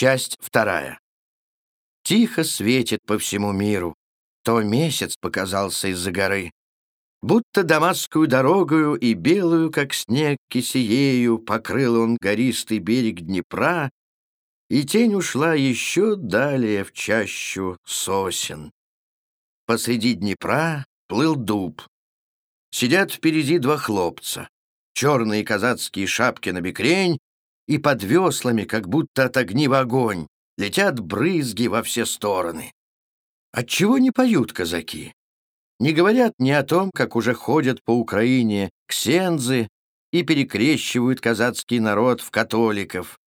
Часть вторая. Тихо светит по всему миру. То месяц показался из-за горы. Будто дамасскую дорогою и белую, как снег, кисеею покрыл он гористый берег Днепра, и тень ушла еще далее в чащу сосен. Посреди Днепра плыл дуб. Сидят впереди два хлопца. Черные казацкие шапки на бекрень и под веслами, как будто от огнива огонь, летят брызги во все стороны. Отчего не поют казаки? Не говорят ни о том, как уже ходят по Украине ксензы и перекрещивают казацкий народ в католиков,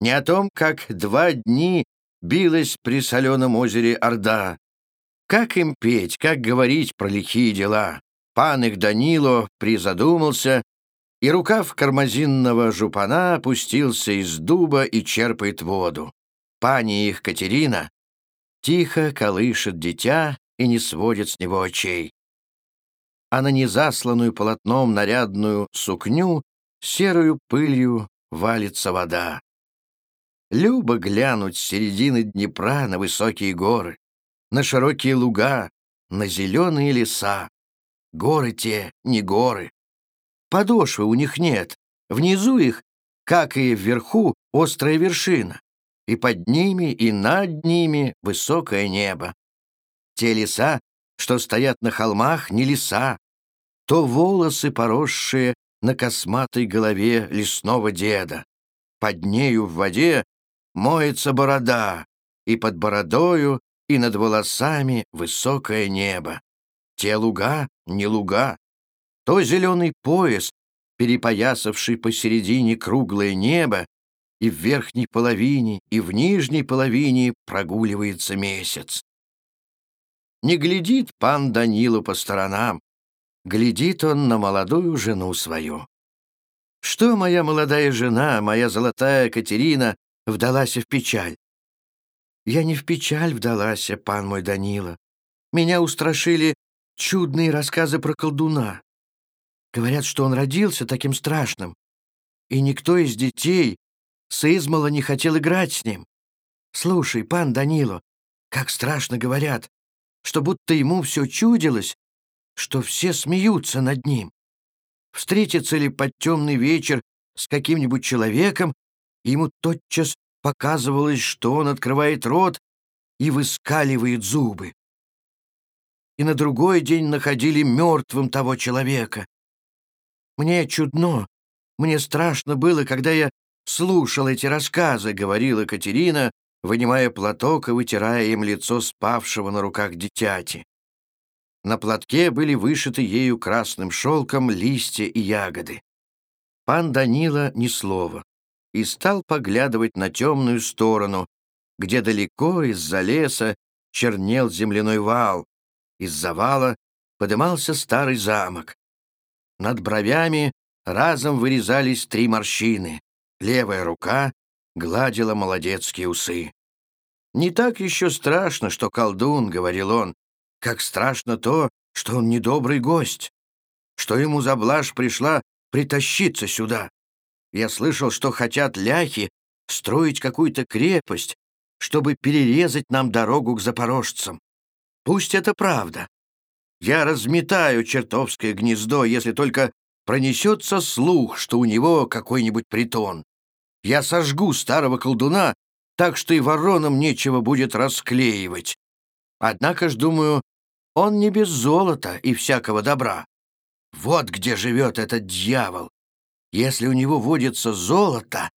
ни о том, как два дни билась при соленом озере Орда. Как им петь, как говорить про лихие дела? Пан их Данило призадумался, и рукав кармазинного жупана опустился из дуба и черпает воду. Пани их Катерина тихо колышет дитя и не сводит с него очей. А на незасланную полотном нарядную сукню серую пылью валится вода. Любо глянуть с середины Днепра на высокие горы, на широкие луга, на зеленые леса. Горы те не горы. Подошвы у них нет. Внизу их, как и вверху, острая вершина. И под ними, и над ними высокое небо. Те леса, что стоят на холмах, не леса, то волосы, поросшие на косматой голове лесного деда. Под нею в воде моется борода, и под бородою, и над волосами высокое небо. Те луга не луга, то зеленый пояс, перепоясавший посередине круглое небо, и в верхней половине, и в нижней половине прогуливается месяц. Не глядит пан Данилу по сторонам, глядит он на молодую жену свою. Что моя молодая жена, моя золотая Катерина, вдалась в печаль? Я не в печаль вдалась, пан мой Данила. Меня устрашили чудные рассказы про колдуна. Говорят, что он родился таким страшным, и никто из детей с измала не хотел играть с ним. Слушай, пан Данило, как страшно говорят, что будто ему все чудилось, что все смеются над ним. Встретится ли под темный вечер с каким-нибудь человеком, ему тотчас показывалось, что он открывает рот и выскаливает зубы. И на другой день находили мертвым того человека. Мне чудно, мне страшно было, когда я слушал эти рассказы, — говорила Катерина, вынимая платок и вытирая им лицо спавшего на руках дитяти. На платке были вышиты ею красным шелком листья и ягоды. Пан Данила ни слова и стал поглядывать на темную сторону, где далеко из-за леса чернел земляной вал. Из-за вала подымался старый замок. Над бровями разом вырезались три морщины. Левая рука гладила молодецкие усы. «Не так еще страшно, что колдун», — говорил он, — «как страшно то, что он недобрый гость, что ему за блажь пришла притащиться сюда. Я слышал, что хотят ляхи строить какую-то крепость, чтобы перерезать нам дорогу к запорожцам. Пусть это правда. Я разметаю чертовское гнездо, если только пронесется слух, что у него какой-нибудь притон. Я сожгу старого колдуна, так что и воронам нечего будет расклеивать. Однако ж, думаю, он не без золота и всякого добра. Вот где живет этот дьявол. Если у него водится золото,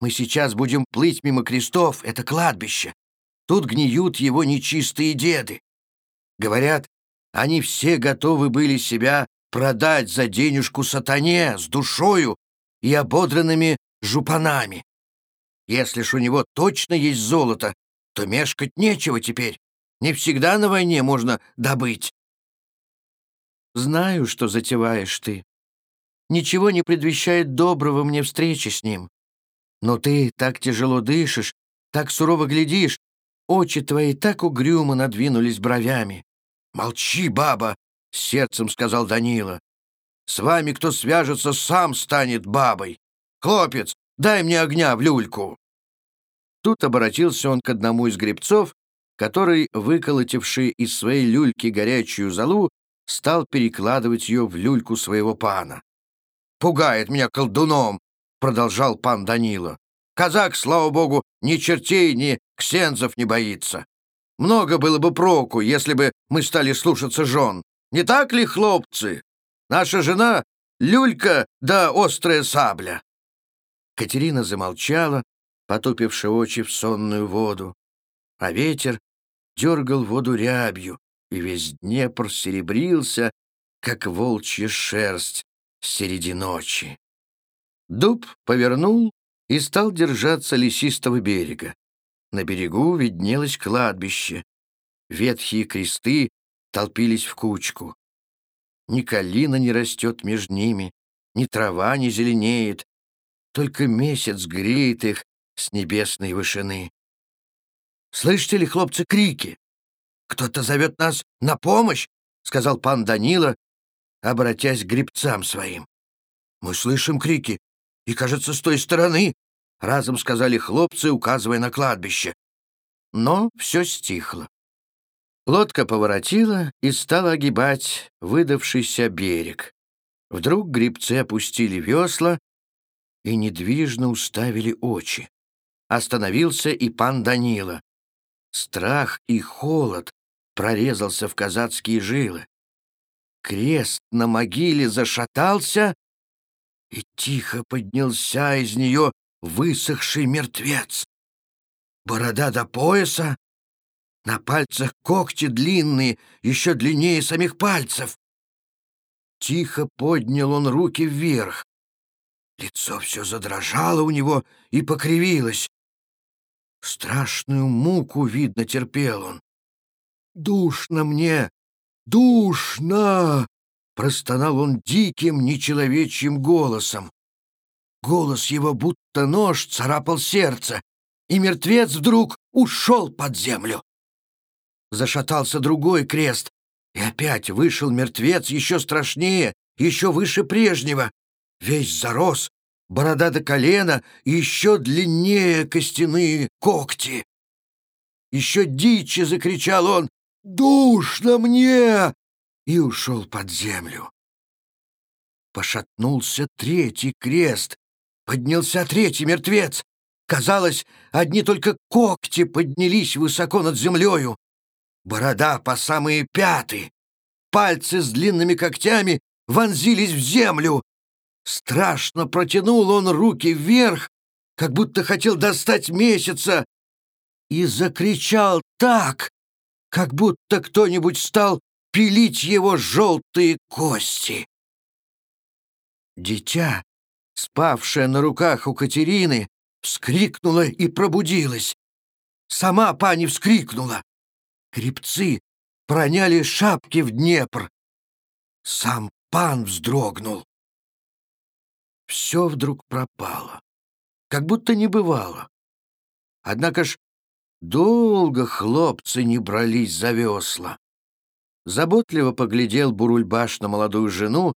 мы сейчас будем плыть мимо крестов, это кладбище. Тут гниют его нечистые деды. Говорят, они все готовы были себя продать за денежку сатане с душою и ободранными жупанами. Если ж у него точно есть золото, то мешкать нечего теперь. Не всегда на войне можно добыть. Знаю, что затеваешь ты. Ничего не предвещает доброго мне встречи с ним. Но ты так тяжело дышишь, так сурово глядишь, очи твои так угрюмо надвинулись бровями. «Молчи, баба!» — сердцем сказал Данила. «С вами кто свяжется, сам станет бабой. Хлопец, дай мне огня в люльку!» Тут обратился он к одному из гребцов, который, выколотивший из своей люльки горячую золу, стал перекладывать ее в люльку своего пана. «Пугает меня колдуном!» — продолжал пан Данила. «Казак, слава богу, ни чертей, ни ксензов не боится. Много было бы проку, если бы мы стали слушаться жен. Не так ли, хлопцы? Наша жена — люлька да острая сабля». Катерина замолчала, потупивши очи в сонную воду, а ветер дергал воду рябью, и весь Днепр серебрился, как волчья шерсть среди ночи. Дуб повернул и стал держаться лесистого берега. На берегу виднелось кладбище. Ветхие кресты толпились в кучку. Ни калина не растет между ними, ни трава не зеленеет, только месяц греет их с небесной вышины. «Слышите ли, хлопцы, крики? Кто-то зовет нас на помощь!» — сказал пан Данила, обратясь к грибцам своим. «Мы слышим крики, и, кажется, с той стороны!» — разом сказали хлопцы, указывая на кладбище. Но все стихло. Лодка поворотила и стала огибать выдавшийся берег. Вдруг грибцы опустили весла и недвижно уставили очи. Остановился и пан Данила. Страх и холод прорезался в казацкие жилы. Крест на могиле зашатался, и тихо поднялся из нее высохший мертвец. Борода до пояса, на пальцах когти длинные, еще длиннее самих пальцев. Тихо поднял он руки вверх. Лицо все задрожало у него и покривилось. Страшную муку, видно, терпел он. «Душно мне! Душно!» Простонал он диким, нечеловечьим голосом. Голос его, будто нож, царапал сердце, и мертвец вдруг ушел под землю. Зашатался другой крест, и опять вышел мертвец еще страшнее, еще выше прежнего. Весь зарос, борода до колена и еще длиннее костяные когти. Еще дичи закричал он «Душно мне!» и ушел под землю. Пошатнулся третий крест, поднялся третий мертвец. Казалось, одни только когти поднялись высоко над землею. Борода по самые пяты, пальцы с длинными когтями вонзились в землю. Страшно протянул он руки вверх, как будто хотел достать месяца, и закричал так, как будто кто-нибудь стал пилить его желтые кости. Дитя, спавшее на руках у Катерины, вскрикнула и пробудилась. Сама пани вскрикнула. Крепцы проняли шапки в Днепр. Сам пан вздрогнул. Все вдруг пропало, как будто не бывало. Однако ж долго хлопцы не брались за весла заботливо поглядел Бурульбаш на молодую жену,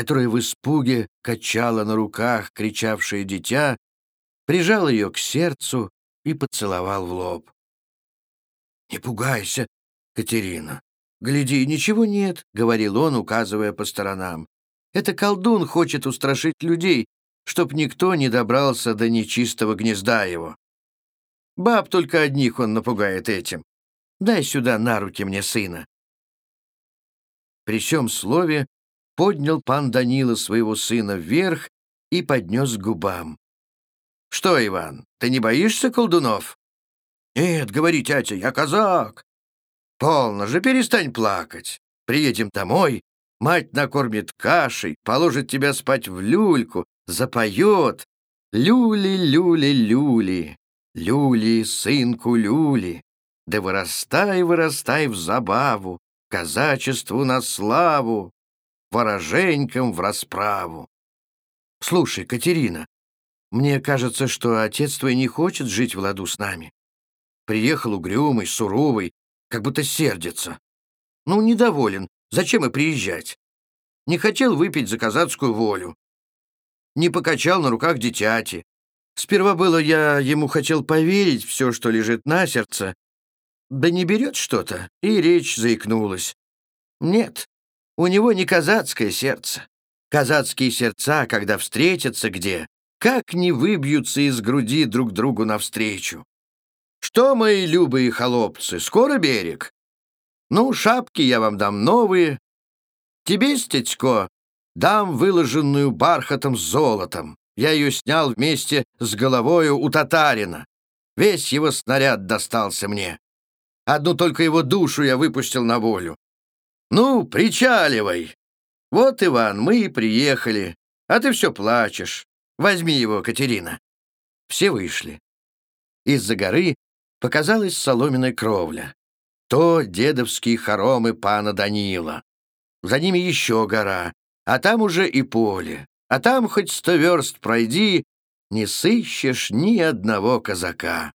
которая в испуге качала на руках кричавшее дитя, прижал ее к сердцу и поцеловал в лоб. «Не пугайся, Катерина. Гляди, ничего нет», — говорил он, указывая по сторонам. «Это колдун хочет устрашить людей, чтоб никто не добрался до нечистого гнезда его. Баб только одних он напугает этим. Дай сюда на руки мне сына». При всем слове поднял пан Данила своего сына вверх и поднес к губам. «Что, Иван, ты не боишься колдунов?» «Нет, — говори, тятя, — я казак». «Полно же, перестань плакать. Приедем домой, мать накормит кашей, положит тебя спать в люльку, запоет. Люли, люли, люли, люли, сынку, люли. Да вырастай, вырастай в забаву, казачеству на славу, вороженькам в расправу. Слушай, Катерина, мне кажется, что отец твой не хочет жить в ладу с нами. Приехал угрюмый, суровый, как будто сердится. Ну, недоволен. Зачем и приезжать? Не хотел выпить за казацкую волю. Не покачал на руках дитяти. Сперва было я ему хотел поверить все, что лежит на сердце, да не берет что-то, и речь заикнулась. Нет, у него не казацкое сердце. Казацкие сердца, когда встретятся где, как не выбьются из груди друг другу навстречу. Что, мои любые холопцы, скоро берег? Ну, шапки я вам дам новые. Тебе, Стетько, дам выложенную бархатом с золотом. Я ее снял вместе с головою у татарина. Весь его снаряд достался мне. Одну только его душу я выпустил на волю. Ну, причаливай. Вот, Иван, мы и приехали. А ты все плачешь. Возьми его, Катерина. Все вышли. Из-за горы показалась соломенная кровля. То дедовские хоромы пана Данила. За ними еще гора, а там уже и поле. А там хоть сто верст пройди, не сыщешь ни одного казака.